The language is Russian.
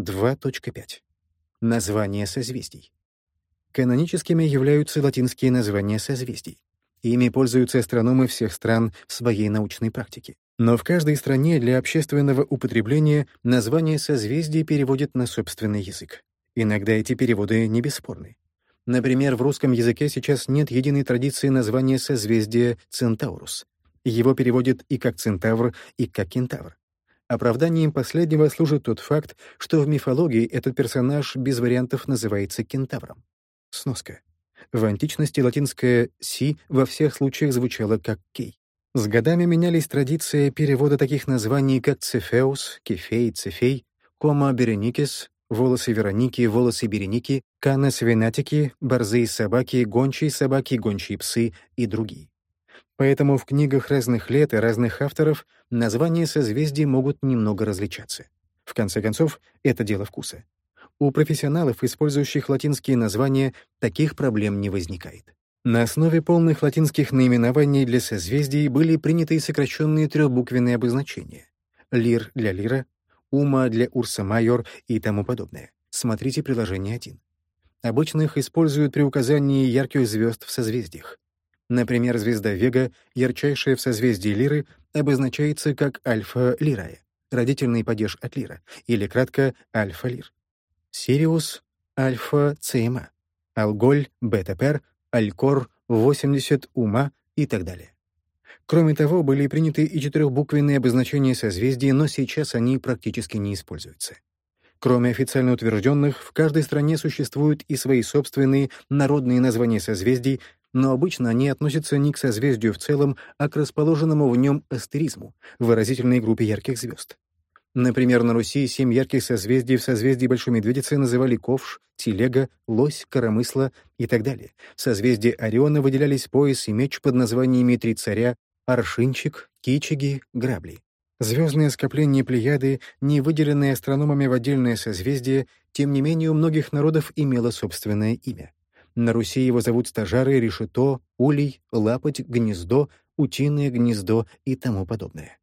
2.5. Названия созвездий. Каноническими являются латинские названия созвездий. Ими пользуются астрономы всех стран в своей научной практике. Но в каждой стране для общественного употребления название созвездий переводят на собственный язык. Иногда эти переводы не бесспорны. Например, в русском языке сейчас нет единой традиции названия созвездия Центаурус. Его переводят и как Центавр, и как Кентавр. Оправданием последнего служит тот факт, что в мифологии этот персонаж без вариантов называется кентавром. Сноска. В античности латинское «си» во всех случаях звучало как «кей». С годами менялись традиции перевода таких названий, как Цефеус, Кефей, Цефей, Кома Береникес, волосы Вероники, волосы Береники, Канес Венатики, борзые собаки, гончие собаки, гончие псы и другие. Поэтому в книгах разных лет и разных авторов названия созвездий могут немного различаться. В конце концов, это дело вкуса. У профессионалов, использующих латинские названия, таких проблем не возникает. На основе полных латинских наименований для созвездий были приняты сокращенные трехбуквенные обозначения. Лир для лира, ума для урса майор и тому подобное. Смотрите приложение 1. Обычно их используют при указании ярких звезд в созвездиях. Например, звезда Вега, ярчайшая в созвездии Лиры, обозначается как Альфа-Лирая, родительный падеж от Лира, или кратко Альфа-Лир. Сириус — Альфа-ЦМА, Алголь — Бета-Пер, Алькор — 80 Ума и так далее. Кроме того, были приняты и четырехбуквенные обозначения созвездий, но сейчас они практически не используются. Кроме официально утвержденных, в каждой стране существуют и свои собственные народные названия созвездий, но обычно они относятся не к созвездию в целом, а к расположенному в нем астеризму, выразительной группе ярких звезд. Например, на Руси семь ярких созвездий в созвездии Большой Медведицы называли Ковш, Телега, Лось, Коромысла и так далее. В созвездии Ориона выделялись пояс и меч под названиями Три царя, Аршинчик, Кичиги, Грабли. Звездное скопление Плеяды, не выделенное астрономами в отдельное созвездие, тем не менее у многих народов имело собственное имя. На Руси его зовут стажары, решето, улей, лапоть, гнездо, утиное гнездо и тому подобное.